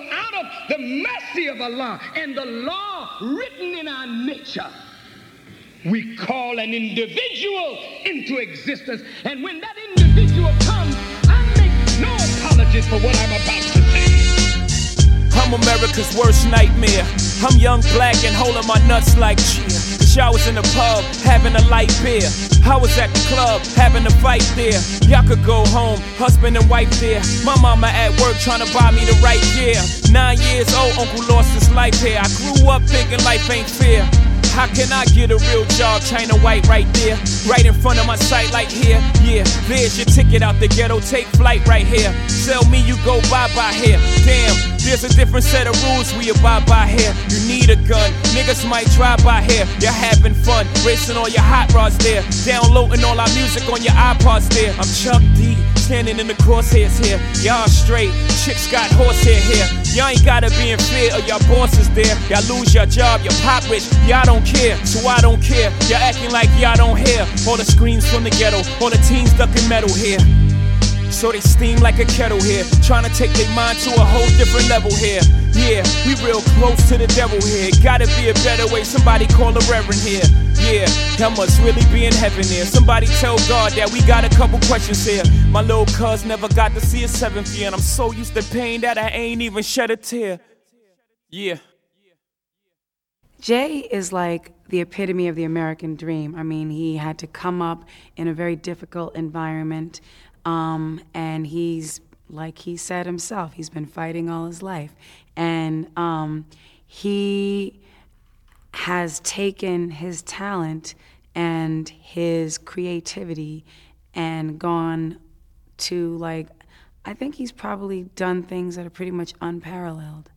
out of the mercy of Allah and the law written in our nature, we call an individual into existence. And when that individual comes, I make no apologies for what I'm about to say. I'm America's worst nightmare. I'm young, black, and holding my nuts like cheer. Y'all was in the pub, having a light beer. I was at the club, having a fight there. Y'all could go home, husband and wife there. My mama at work trying to buy me the right gear. Nine years old, uncle lost his life here. I grew up thinking life ain't fair. How can I get a real job? China white right there, right in front of my sight, like here. Yeah, there's your ticket out the ghetto. Take flight right here. Sell me, you go bye bye here. Damn, there's a different set of rules we abide by here. You need a gun, niggas might drive by here. You're having fun, racing all your hot rods there. Downloading all our music on your iPods there. I'm Chuck D, standing in the crosshairs here. Y'all straight, chicks got horsehair here. Y'all ain't gotta be in fear of your bosses there. Y'all lose your job, your pop rich, y'all don't care, so I don't care. Y'all acting like y'all don't hear all the screams from the ghetto, all the teens ducking metal here. So they steam like a kettle here, trying to take their mind to a whole different level here. Yeah, we real close to the devil here. Gotta be a better way, somebody call a reverend here. Yeah, I must really be in heaven here. Somebody tell God that we got a couple questions here. My little cuz never got to see a seventh year, and I'm so used to pain that I ain't even shed a tear. Yeah. Jay is like the epitome of the American dream. I mean, he had to come up in a very difficult environment, um, and he's, like he said himself, he's been fighting all his life. And um, he has taken his talent and his creativity and gone to, like, I think he's probably done things that are pretty much unparalleled.